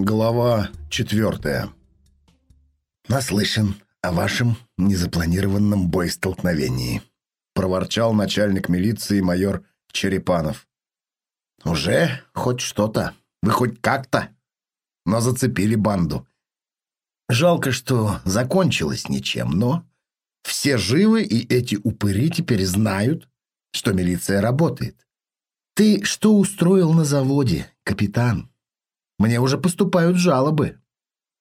Глава четвертая. «Наслышан о вашем незапланированном боестолкновении», проворчал начальник милиции майор Черепанов. «Уже хоть что-то. Вы хоть как-то. Но зацепили банду. Жалко, что закончилось ничем, но все живы, и эти упыри теперь знают, что милиция работает. Ты что устроил на заводе, капитан?» Мне уже поступают жалобы.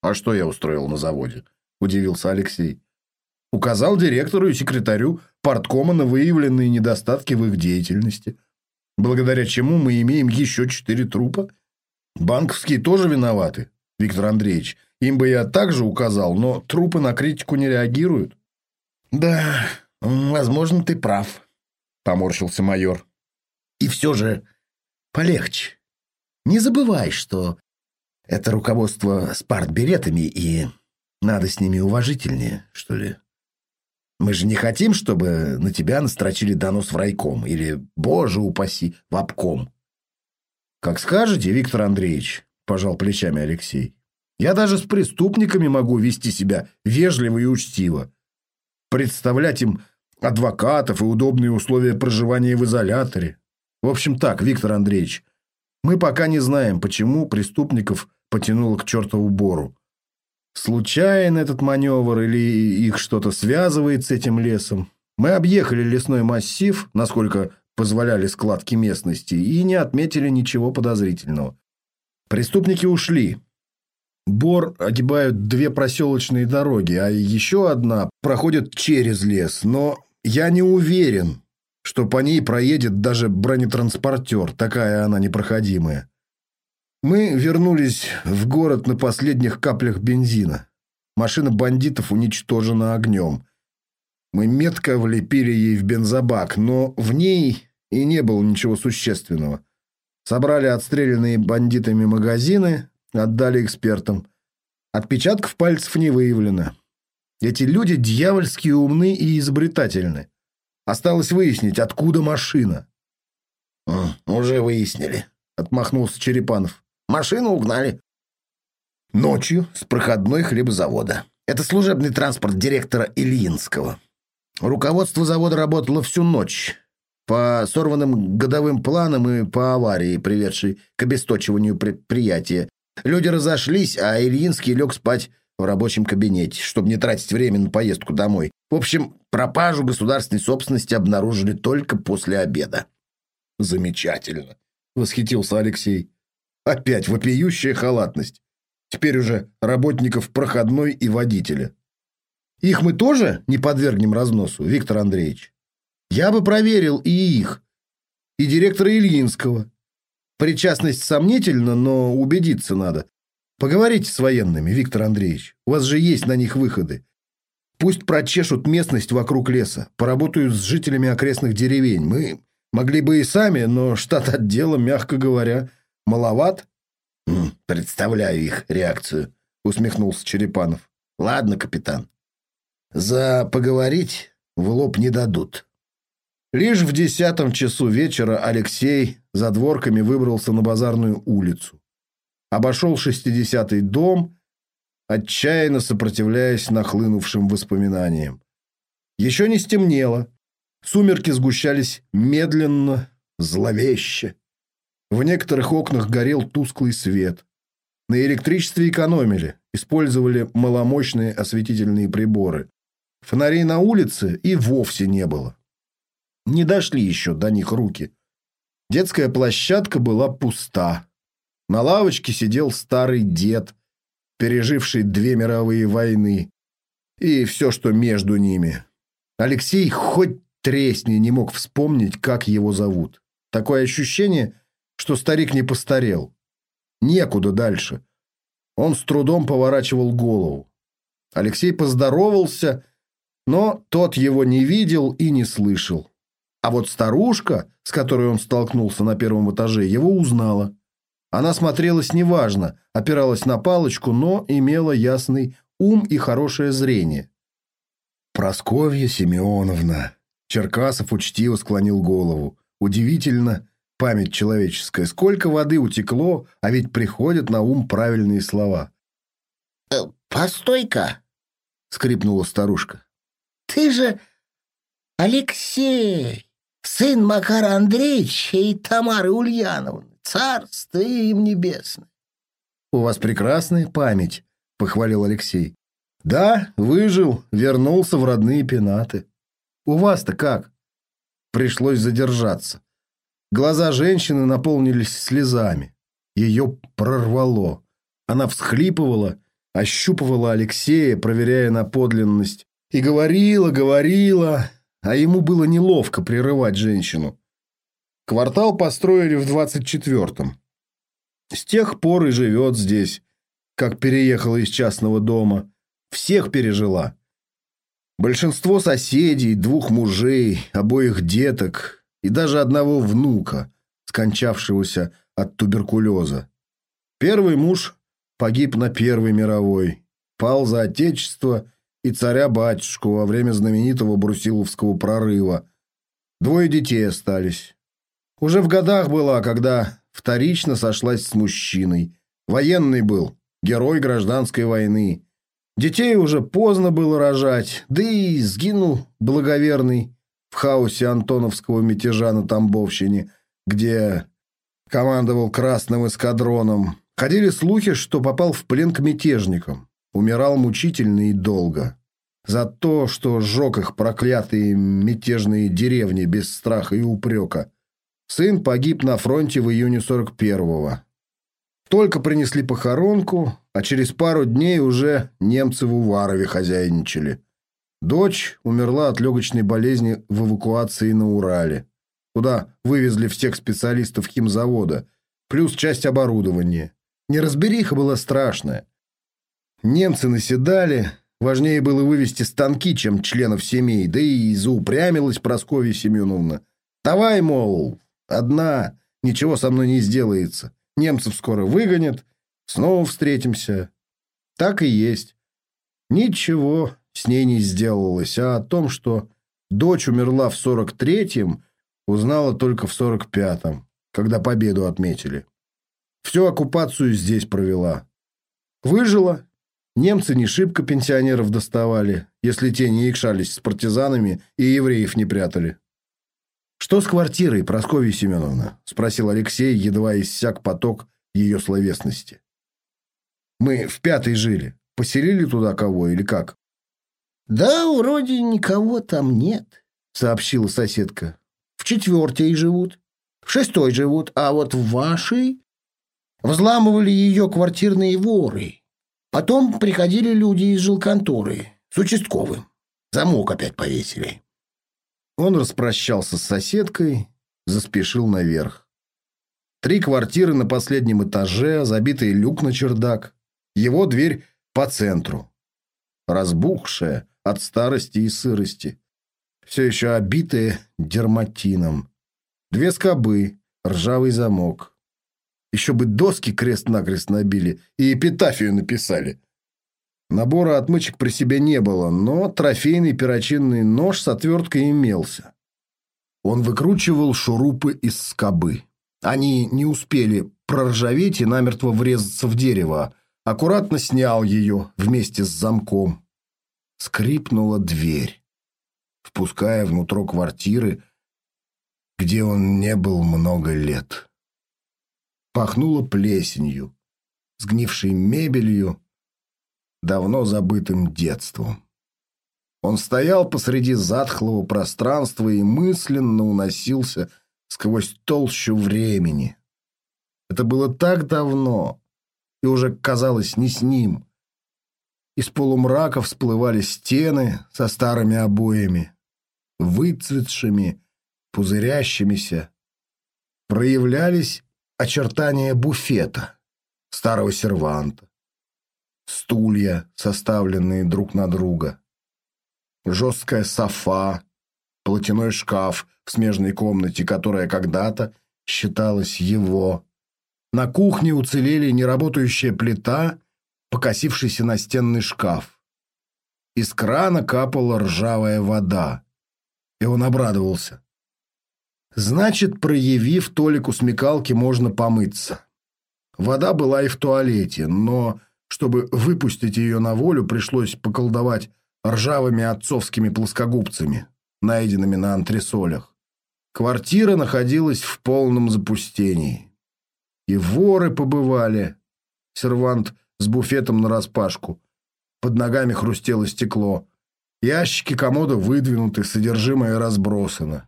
А что я устроил на заводе? Удивился Алексей. Указал директору и секретарю порткома на выявленные недостатки в их деятельности, благодаря чему мы имеем еще четыре трупа. Банковские тоже виноваты, Виктор Андреевич. Им бы я также указал, но трупы на критику не реагируют. Да, возможно, ты прав, поморщился майор. И все же полегче. Не забывай, что это руководство с партбилетами, и надо с ними уважительнее, что ли. Мы же не хотим, чтобы на тебя настрочили донос в райком или, боже упаси, в обком. Как скажете, Виктор Андреевич, пожал плечами Алексей. Я даже с преступниками могу вести себя вежливо и учтиво. Представлять им адвокатов и удобные условия проживания в изоляторе. В общем так, Виктор Андреевич, мы пока не знаем, почему преступников потянуло к чертову бору. Случайно этот маневр или их что-то связывает с этим лесом? Мы объехали лесной массив, насколько позволяли складки местности, и не отметили ничего подозрительного. Преступники ушли. Бор огибают две проселочные дороги, а еще одна проходит через лес, но я не уверен, что по ней проедет даже бронетранспортер, такая она непроходимая. Мы вернулись в город на последних каплях бензина. Машина бандитов уничтожена огнем. Мы метко влепили ей в бензобак, но в ней и не было ничего существенного. Собрали отстрелянные бандитами магазины, отдали экспертам. Отпечатков пальцев не выявлено. Эти люди дьявольски умны и изобретательны. Осталось выяснить, откуда машина. «Уже выяснили», — отмахнулся Черепанов. Машину угнали. Ночью с проходной хлебозавода. Это служебный транспорт директора Ильинского. Руководство завода работало всю ночь. По сорванным годовым планам и по аварии, приведшей к обесточиванию предприятия. Люди разошлись, а Ильинский лег спать в рабочем кабинете, чтобы не тратить время на поездку домой. В общем, пропажу государственной собственности обнаружили только после обеда. «Замечательно», — восхитился Алексей. Опять вопиющая халатность. Теперь уже работников проходной и водителя. Их мы тоже не подвергнем разносу, Виктор Андреевич? Я бы проверил и их, и директора Ильинского. Причастность сомнительна, но убедиться надо. Поговорите с военными, Виктор Андреевич. У вас же есть на них выходы. Пусть прочешут местность вокруг леса, поработают с жителями окрестных деревень. Мы могли бы и сами, но штат отдела, мягко говоря, Маловат? Представляю их реакцию, усмехнулся Черепанов. Ладно, капитан. За поговорить в лоб не дадут. Лишь в десятом часу вечера Алексей за дворками выбрался на базарную улицу. Обошел шестидесятый дом, отчаянно сопротивляясь нахлынувшим воспоминаниям. Еще не стемнело. Сумерки сгущались медленно, зловеще. В некоторых окнах горел тусклый свет. На электричестве экономили, использовали маломощные осветительные приборы. Фонарей на улице и вовсе не было. Не дошли еще до них руки. Детская площадка была пуста. На лавочке сидел старый дед, переживший две мировые войны и все, что между ними. Алексей хоть тресни не мог вспомнить, как его зовут. Такое ощущение – что старик не постарел. Некуда дальше. Он с трудом поворачивал голову. Алексей поздоровался, но тот его не видел и не слышал. А вот старушка, с которой он столкнулся на первом этаже, его узнала. Она смотрелась неважно, опиралась на палочку, но имела ясный ум и хорошее зрение. «Просковья Семеновна!» Черкасов учтиво склонил голову. «Удивительно, память человеческая. Сколько воды утекло, а ведь приходят на ум правильные слова. Э, «Постой-ка!» — скрипнула старушка. «Ты же Алексей, сын Макара Андреевича и Тамары Ульяновны, царство им небесное!» «У вас прекрасная память», — похвалил Алексей. «Да, выжил, вернулся в родные пенаты. У вас-то как?» Пришлось задержаться. Глаза женщины наполнились слезами. Ее прорвало. Она всхлипывала, ощупывала Алексея, проверяя на подлинность, и говорила, говорила, а ему было неловко прерывать женщину. Квартал построили в двадцать четвертом. С тех пор и живет здесь, как переехала из частного дома. Всех пережила. Большинство соседей, двух мужей, обоих деток и даже одного внука, скончавшегося от туберкулеза. Первый муж погиб на Первой мировой, пал за отечество и царя-батюшку во время знаменитого Брусиловского прорыва. Двое детей остались. Уже в годах была, когда вторично сошлась с мужчиной. Военный был, герой гражданской войны. Детей уже поздно было рожать, да и сгинул благоверный в хаосе антоновского мятежа на Тамбовщине, где командовал красным эскадроном. Ходили слухи, что попал в плен к мятежникам. Умирал мучительно и долго. За то, что сжег их проклятые мятежные деревни без страха и упрека. Сын погиб на фронте в июне 41-го. Только принесли похоронку, а через пару дней уже немцы в Уварове хозяйничали. Дочь умерла от легочной болезни в эвакуации на Урале, куда вывезли всех специалистов химзавода, плюс часть оборудования. Неразбериха была страшная. Немцы наседали, важнее было вывести станки, чем членов семей, да и заупрямилась Прасковья Семеновна. «Давай, мол, одна, ничего со мной не сделается». Немцев скоро выгонят, снова встретимся. Так и есть. Ничего с ней не сделалось, а о том, что дочь умерла в 43-м, узнала только в 45-м, когда победу отметили. Всю оккупацию здесь провела. Выжила. Немцы не шибко пенсионеров доставали, если те не икшались с партизанами и евреев не прятали. «Что с квартирой, Прасковья Семеновна?» – спросил Алексей, едва иссяк поток ее словесности. «Мы в пятой жили. Поселили туда кого или как?» «Да, вроде никого там нет», — сообщила соседка. «В четвертой живут, в шестой живут, а вот в вашей взламывали ее квартирные воры. Потом приходили люди из жилконторы с участковым. Замок опять повесили. Он распрощался с соседкой, заспешил наверх. Три квартиры на последнем этаже, забитый люк на чердак. Его дверь по центру. Разбухшая от старости и сырости. Все еще обитая дерматином. Две скобы, ржавый замок. Еще бы доски крест-накрест набили и эпитафию написали. Набора отмычек при себе не было, но трофейный перочинный нож с отверткой имелся. Он выкручивал шурупы из скобы. Они не успели проржаветь и намертво врезаться в дерево. Аккуратно снял ее вместе с замком. Скрипнула дверь, впуская внутрь квартиры, где он не был много лет. Пахнуло плесенью, сгнившей мебелью, давно забытым детством. Он стоял посреди затхлого пространства и мысленно уносился сквозь толщу времени. Это было так давно, и уже казалось не с ним. Из полумрака всплывали стены со старыми обоями, выцветшими, пузырящимися. Проявлялись очертания буфета, старого серванта стулья, составленные друг на друга, жесткая софа, платяной шкаф в смежной комнате, которая когда-то считалась его. На кухне уцелели неработающая плита, покосившийся настенный шкаф. Из крана капала ржавая вода, и он обрадовался. Значит, проявив толику смекалки, можно помыться. Вода была и в туалете, но чтобы выпустить ее на волю, пришлось поколдовать ржавыми отцовскими плоскогубцами, найденными на антресолях. Квартира находилась в полном запустении. И воры побывали. Сервант с буфетом нараспашку. Под ногами хрустело стекло. Ящики комода выдвинуты, содержимое разбросано.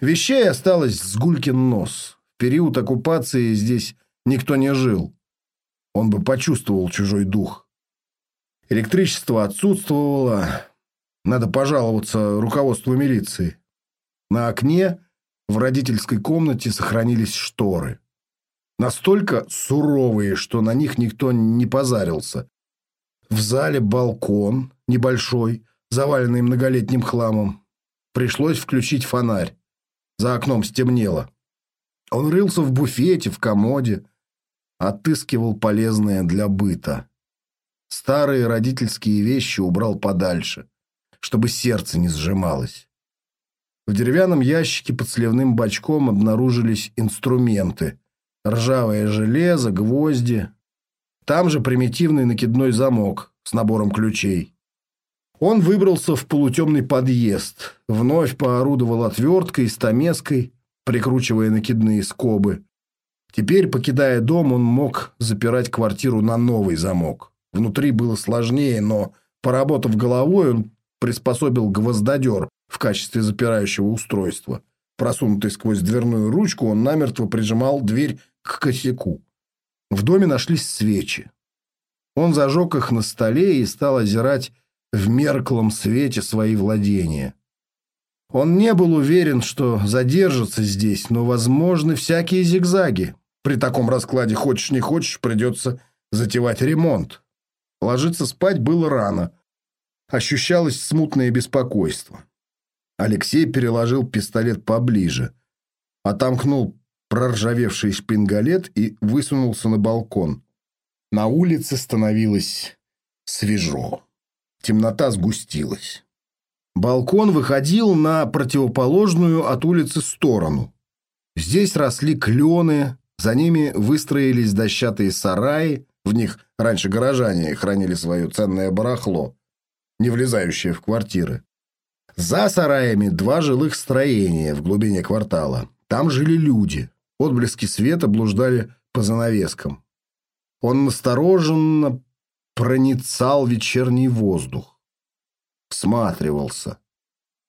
Вещей осталось с гулькин нос. В период оккупации здесь никто не жил. Он бы почувствовал чужой дух. Электричество отсутствовало. Надо пожаловаться руководству милиции. На окне в родительской комнате сохранились шторы. Настолько суровые, что на них никто не позарился. В зале балкон небольшой, заваленный многолетним хламом. Пришлось включить фонарь. За окном стемнело. Он рылся в буфете, в комоде, отыскивал полезное для быта. Старые родительские вещи убрал подальше, чтобы сердце не сжималось. В деревянном ящике под сливным бачком обнаружились инструменты. Ржавое железо, гвозди. Там же примитивный накидной замок с набором ключей. Он выбрался в полутемный подъезд, вновь поорудовал отверткой и стамеской, прикручивая накидные скобы. Теперь, покидая дом, он мог запирать квартиру на новый замок. Внутри было сложнее, но, поработав головой, он приспособил гвоздодер в качестве запирающего устройства. Просунутый сквозь дверную ручку, он намертво прижимал дверь к косяку. В доме нашлись свечи. Он зажег их на столе и стал озирать в мерклом свете свои владения. Он не был уверен, что задержится здесь, но возможны всякие зигзаги. При таком раскладе, хочешь не хочешь, придется затевать ремонт. Ложиться спать было рано. Ощущалось смутное беспокойство. Алексей переложил пистолет поближе, отомкнул проржавевший шпингалет и высунулся на балкон. На улице становилось свежо. Темнота сгустилась. Балкон выходил на противоположную от улицы сторону. Здесь росли клены, за ними выстроились дощатые сараи, в них раньше горожане хранили свое ценное барахло, не влезающее в квартиры. За сараями два жилых строения в глубине квартала. Там жили люди. Отблески света блуждали по занавескам. Он настороженно проницал вечерний воздух. Всматривался.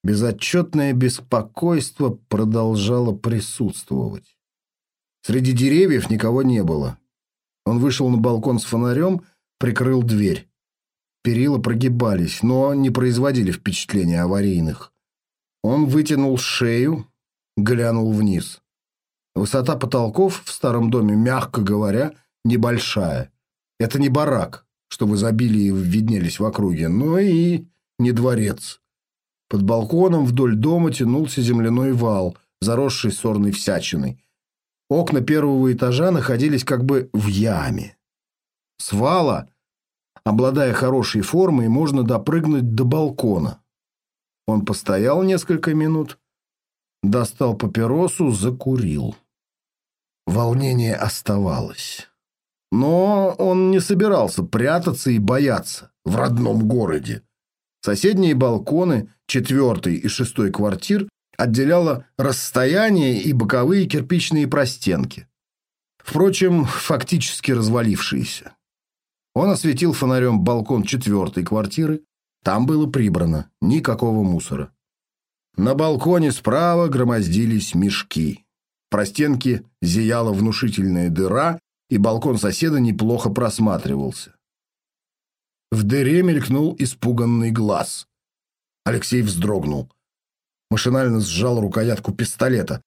Безотчетное беспокойство продолжало присутствовать. Среди деревьев никого не было. Он вышел на балкон с фонарем, прикрыл дверь. Перила прогибались, но не производили впечатления аварийных. Он вытянул шею, глянул вниз. Высота потолков в старом доме, мягко говоря, небольшая. Это не барак, что в изобилии виднелись в округе, но и не дворец. Под балконом вдоль дома тянулся земляной вал, заросший сорной всячиной. Окна первого этажа находились как бы в яме. С обладая хорошей формой, можно допрыгнуть до балкона. Он постоял несколько минут, достал папиросу, закурил. Волнение оставалось. Но он не собирался прятаться и бояться в родном городе. Соседние балконы четвертой и шестой квартир отделяло расстояние и боковые кирпичные простенки. Впрочем, фактически развалившиеся. Он осветил фонарем балкон четвертой квартиры. Там было прибрано, никакого мусора. На балконе справа громоздились мешки. В простенке зияла внушительная дыра, и балкон соседа неплохо просматривался. В дыре мелькнул испуганный глаз. Алексей вздрогнул машинально сжал рукоятку пистолета.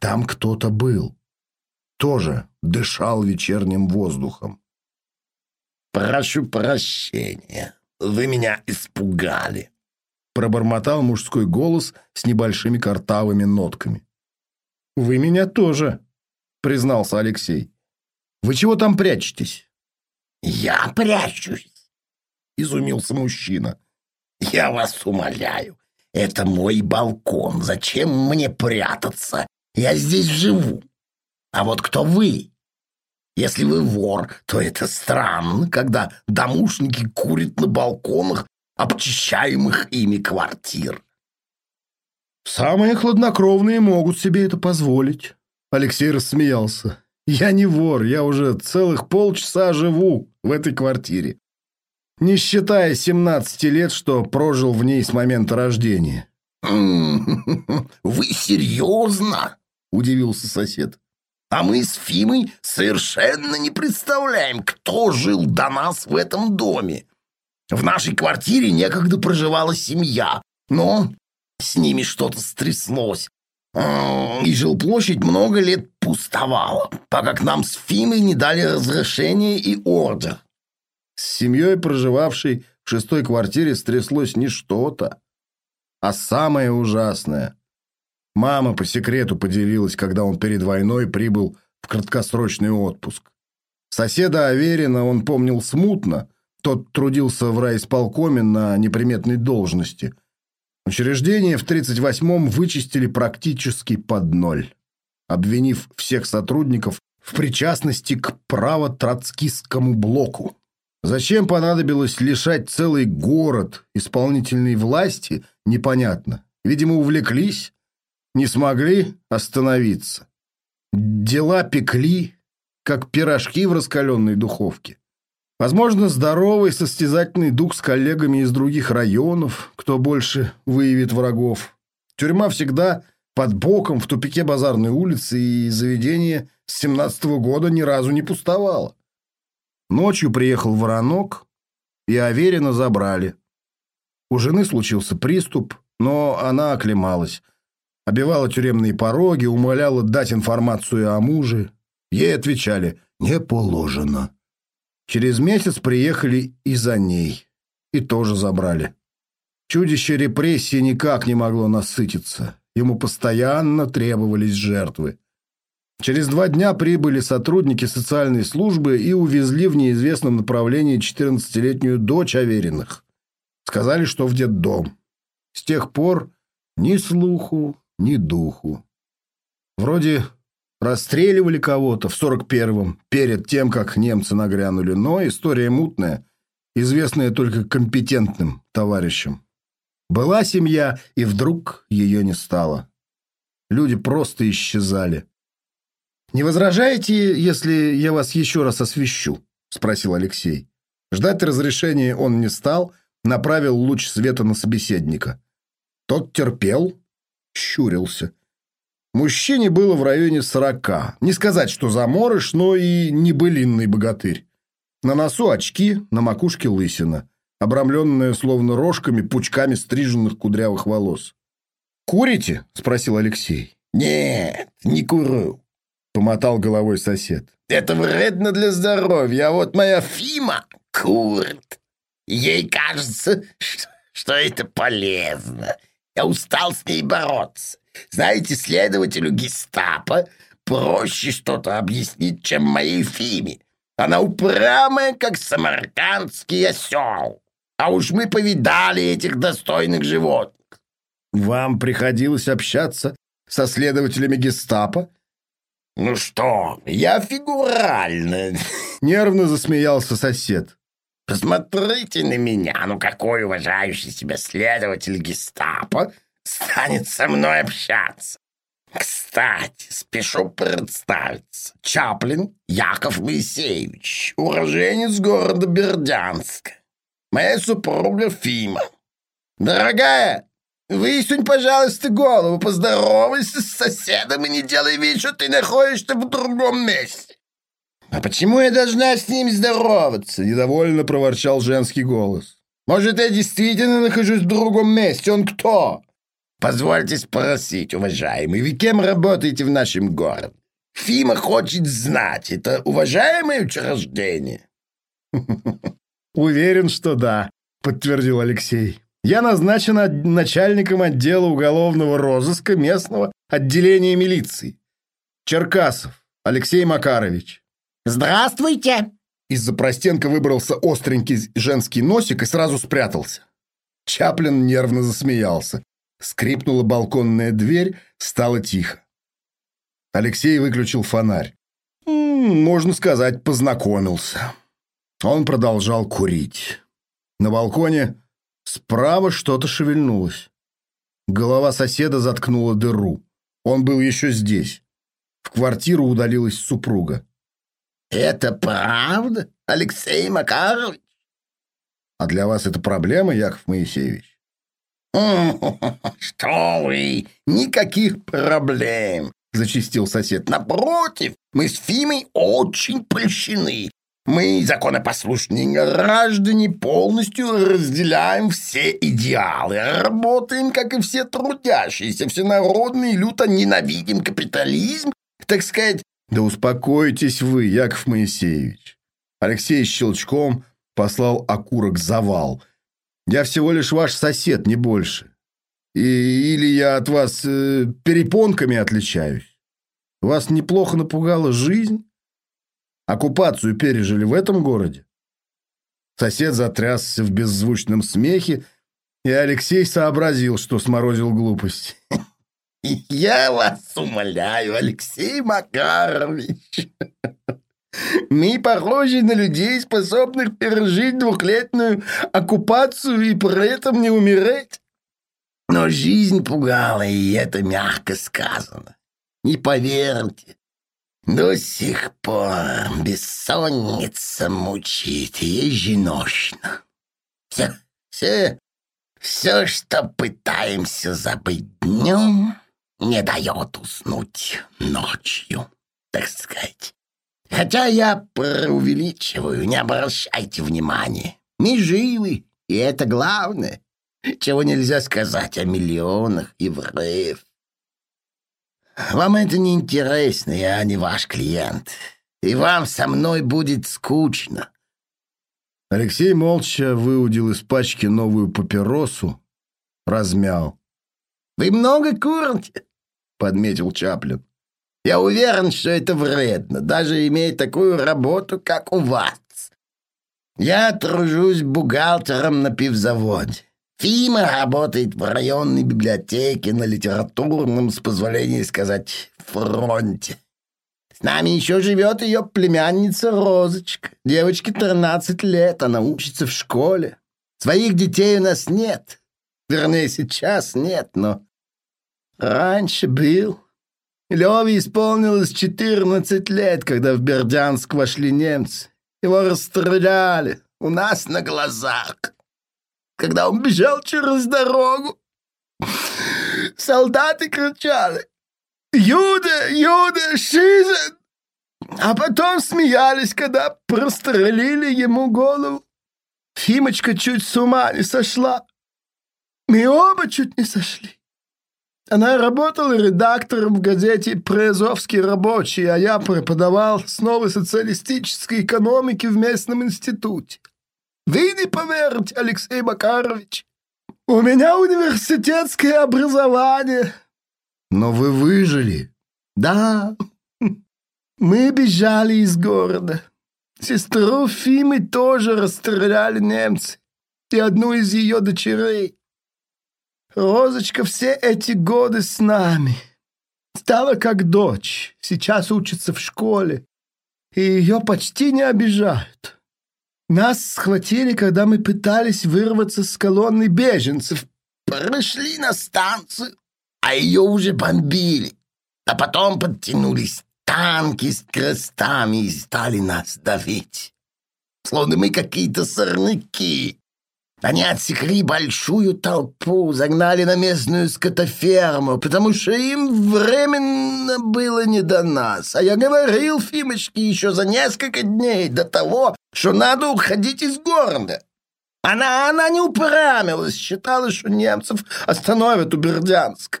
Там кто-то был. Тоже дышал вечерним воздухом. «Прошу прощения, вы меня испугали», — пробормотал мужской голос с небольшими картавыми нотками. «Вы меня тоже», — признался Алексей. «Вы чего там прячетесь?» «Я прячусь», — изумился мужчина. «Я вас умоляю, это мой балкон. Зачем мне прятаться Я здесь живу. А вот кто вы? Если вы вор, то это странно, когда домушники курят на балконах обчищаемых ими квартир. Самые хладнокровные могут себе это позволить. Алексей рассмеялся. Я не вор, я уже целых полчаса живу в этой квартире. Не считая 17 лет, что прожил в ней с момента рождения. «Вы серьезно?» – удивился сосед. А мы с Фимой совершенно не представляем, кто жил до нас в этом доме. В нашей квартире некогда проживала семья, но с ними что-то стряслось. И жилплощадь много лет пустовала, пока к нам с Фимой не дали разрешение и ордер. С семьей, проживавшей в шестой квартире, стряслось не что-то, а самое ужасное. Мама по секрету поделилась, когда он перед войной прибыл в краткосрочный отпуск. Соседа Аверина он помнил смутно. Тот трудился в райисполкоме на неприметной должности. Учреждение в 38-м вычистили практически под ноль, обвинив всех сотрудников в причастности к право-троцкистскому блоку. Зачем понадобилось лишать целый город исполнительной власти, непонятно. Видимо, увлеклись не смогли остановиться. Дела пекли, как пирожки в раскаленной духовке. Возможно, здоровый состязательный дух с коллегами из других районов, кто больше выявит врагов. Тюрьма всегда под боком в тупике базарной улицы, и заведение с семнадцатого года ни разу не пустовало. Ночью приехал воронок, и Аверина забрали. У жены случился приступ, но она оклемалась – обивала тюремные пороги, умоляла дать информацию о муже. Ей отвечали «не положено». Через месяц приехали и за ней. И тоже забрали. Чудище репрессии никак не могло насытиться. Ему постоянно требовались жертвы. Через два дня прибыли сотрудники социальной службы и увезли в неизвестном направлении 14-летнюю дочь Авериных. Сказали, что в детдом. С тех пор ни слуху, ни духу. Вроде расстреливали кого-то в 41-м, перед тем, как немцы нагрянули, но история мутная, известная только компетентным товарищам. Была семья, и вдруг ее не стало. Люди просто исчезали. «Не возражаете, если я вас еще раз освещу?» – спросил Алексей. Ждать разрешения он не стал, направил луч света на собеседника. Тот терпел, щурился. Мужчине было в районе сорока. Не сказать, что заморыш, но и не былинный богатырь. На носу очки, на макушке лысина, обрамленная словно рожками, пучками стриженных кудрявых волос. «Курите?» – спросил Алексей. «Нет, не курю», – помотал головой сосед. «Это вредно для здоровья, а вот моя Фима курит. Ей кажется, что, это полезно. Я устал с ней бороться. Знаете, следователю гестапо проще что-то объяснить, чем моей Фиме. Она упрямая, как самаркандский осел. А уж мы повидали этих достойных животных. Вам приходилось общаться со следователями гестапо? Ну что, я фигурально. Нервно засмеялся сосед. Посмотрите на меня, ну какой уважающий себя следователь гестапо станет со мной общаться? Кстати, спешу представиться. Чаплин Яков Моисеевич, уроженец города Бердянска. Моя супруга Фима. Дорогая, высунь, пожалуйста, голову, поздоровайся с соседом и не делай вид, что ты находишься в другом месте. «А почему я должна с ним здороваться?» – недовольно проворчал женский голос. «Может, я действительно нахожусь в другом месте? Он кто?» «Позвольте спросить, уважаемый, вы кем работаете в нашем городе? Фима хочет знать, это уважаемое учреждение?» «Уверен, что да», – подтвердил Алексей. «Я назначен начальником отдела уголовного розыска местного отделения милиции. Черкасов Алексей Макарович». «Здравствуйте!» Из-за простенка выбрался остренький женский носик и сразу спрятался. Чаплин нервно засмеялся. Скрипнула балконная дверь, стало тихо. Алексей выключил фонарь. Можно сказать, познакомился. Он продолжал курить. На балконе справа что-то шевельнулось. Голова соседа заткнула дыру. Он был еще здесь. В квартиру удалилась супруга. «Это правда, Алексей Макарович?» «А для вас это проблема, Яков Моисеевич?» «Что вы, никаких проблем!» — зачистил сосед. «Напротив, мы с Фимой очень польщены. Мы, законопослушные граждане, полностью разделяем все идеалы, работаем, как и все трудящиеся, всенародные, люто ненавидим капитализм, так сказать. Да успокойтесь вы, Яков Моисеевич. Алексей щелчком послал окурок завал. Я всего лишь ваш сосед, не больше. И, или я от вас э, перепонками отличаюсь. Вас неплохо напугала жизнь? Оккупацию пережили в этом городе. Сосед затрясся в беззвучном смехе, и Алексей сообразил, что сморозил глупость. «Я вас умоляю, Алексей Макарович, мы похожи на людей, способных пережить двухлетнюю оккупацию и при этом не умереть. Но жизнь пугала, и это мягко сказано. Не поверьте, до сих пор бессонница мучит еженочно. Все, все, все, что пытаемся забыть днем, не дает уснуть ночью, так сказать. Хотя я преувеличиваю, не обращайте внимания. Мы живы, и это главное, чего нельзя сказать о миллионах евреев. Вам это не интересно, я не ваш клиент. И вам со мной будет скучно. Алексей молча выудил из пачки новую папиросу, размял. «Вы много курите?» — подметил Чаплин. «Я уверен, что это вредно, даже имея такую работу, как у вас. Я тружусь бухгалтером на пивзаводе. Фима работает в районной библиотеке на литературном, с позволения сказать, фронте. С нами еще живет ее племянница Розочка. Девочке 13 лет, она учится в школе. Своих детей у нас нет. Вернее, сейчас нет, но раньше был. Леве исполнилось 14 лет, когда в Бердянск вошли немцы. Его расстреляли у нас на глазах когда он бежал через дорогу. Солдаты кричали «Юда! Юда! Шизен!» А потом смеялись, когда прострелили ему голову. Фимочка чуть с ума не сошла. Мы оба чуть не сошли. Она работала редактором в газете «Приазовский рабочий», а я преподавал основы социалистической экономики в местном институте. Вы не поверите, Алексей Макарович, у меня университетское образование. Но вы выжили. Да, мы бежали из города. Сестру Фимы тоже расстреляли немцы и одну из ее дочерей. Розочка все эти годы с нами. Стала как дочь, сейчас учится в школе, и ее почти не обижают. Нас схватили, когда мы пытались вырваться с колонны беженцев. Прошли на станцию, а ее уже бомбили. А потом подтянулись танки с крестами и стали нас давить. Словно мы какие-то сорняки. Они отсекли большую толпу, загнали на местную скотоферму, потому что им временно было не до нас. А я говорил Фимочке еще за несколько дней до того, что надо уходить из города. Она, она не упрямилась, считала, что немцев остановят у Бердянска.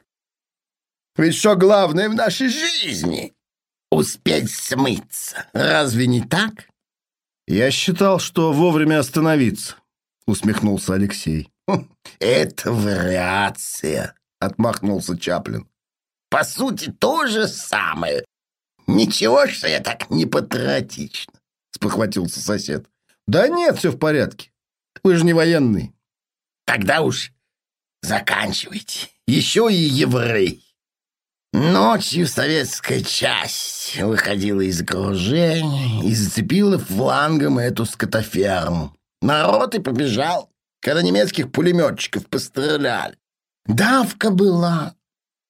Ведь что главное в нашей жизни? Успеть смыться. Разве не так? Я считал, что вовремя остановиться усмехнулся Алексей. «Хм, «Это вариация», — отмахнулся Чаплин. «По сути, то же самое. Ничего, что я так не патриотично», — спохватился сосед. «Да нет, все в порядке. Вы же не военный». «Тогда уж заканчивайте. Еще и еврей». Ночью советская часть выходила из окружения и зацепила флангом эту скотоферму. Народ и побежал, когда немецких пулеметчиков постреляли. Давка была.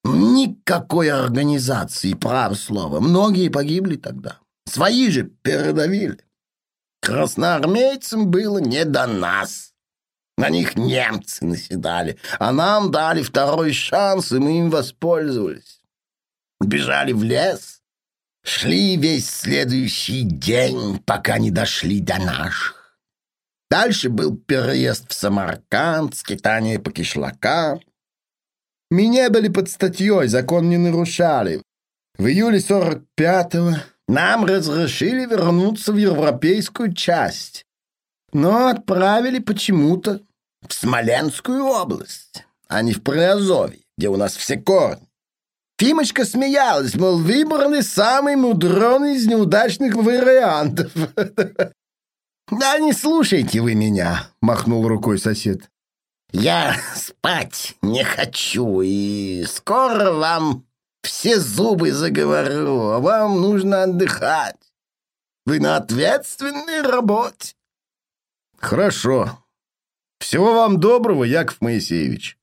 Никакой организации, право слово. Многие погибли тогда. Свои же передавили. Красноармейцам было не до нас. На них немцы наседали, а нам дали второй шанс, и мы им воспользовались. Бежали в лес, шли весь следующий день, пока не дошли до наших. Дальше был переезд в Самарканд, скитание по кишлакам. Мы не были под статьей, закон не нарушали. В июле 45-го нам разрешили вернуться в европейскую часть, но отправили почему-то в Смоленскую область, а не в Приазовье, где у нас все корни. Фимочка смеялась, мол, выбрали самый мудреный из неудачных вариантов. «Да не слушайте вы меня», — махнул рукой сосед. «Я спать не хочу, и скоро вам все зубы заговорю, а вам нужно отдыхать. Вы на ответственной работе». «Хорошо. Всего вам доброго, Яков Моисеевич».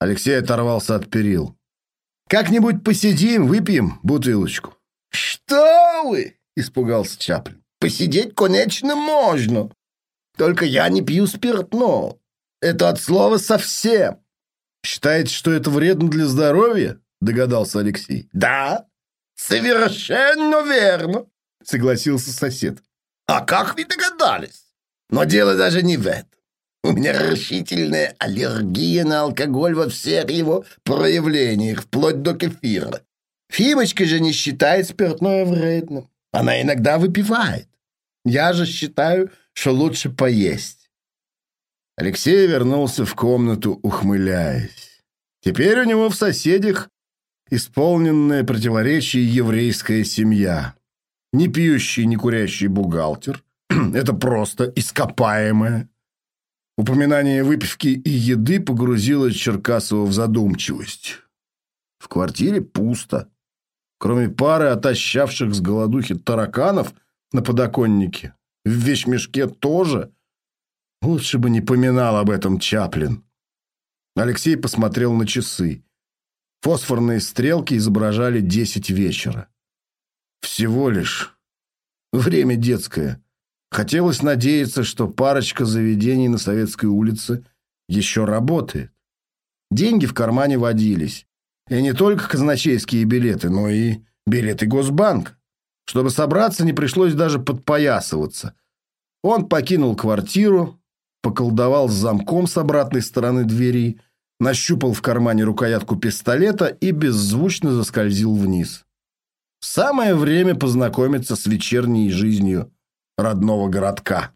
Алексей оторвался от перил. «Как-нибудь посидим, выпьем бутылочку». «Что вы?» — испугался Чаплин. «Посидеть, конечно, можно. Только я не пью спиртного. Это от слова совсем». «Считаете, что это вредно для здоровья?» — догадался Алексей. «Да, совершенно верно», — согласился сосед. «А как вы догадались? Но дело даже не в этом. У меня решительная аллергия на алкоголь во всех его проявлениях, вплоть до кефира. Фимочка же не считает спиртное вредным. Она иногда выпивает. Я же считаю, что лучше поесть. Алексей вернулся в комнату, ухмыляясь. Теперь у него в соседях исполненная противоречий еврейская семья. Не пьющий, не курящий бухгалтер. Это просто ископаемое. Упоминание выпивки и еды погрузило Черкасова в задумчивость. В квартире пусто. Кроме пары отощавших с голодухи тараканов на подоконнике, в вещмешке тоже. Лучше бы не поминал об этом Чаплин. Алексей посмотрел на часы. Фосфорные стрелки изображали десять вечера. Всего лишь. Время детское. Хотелось надеяться, что парочка заведений на Советской улице еще работает. Деньги в кармане водились. И не только казначейские билеты, но и билеты Госбанка. Чтобы собраться, не пришлось даже подпоясываться. Он покинул квартиру, поколдовал с замком с обратной стороны двери, нащупал в кармане рукоятку пистолета и беззвучно заскользил вниз. Самое время познакомиться с вечерней жизнью родного городка.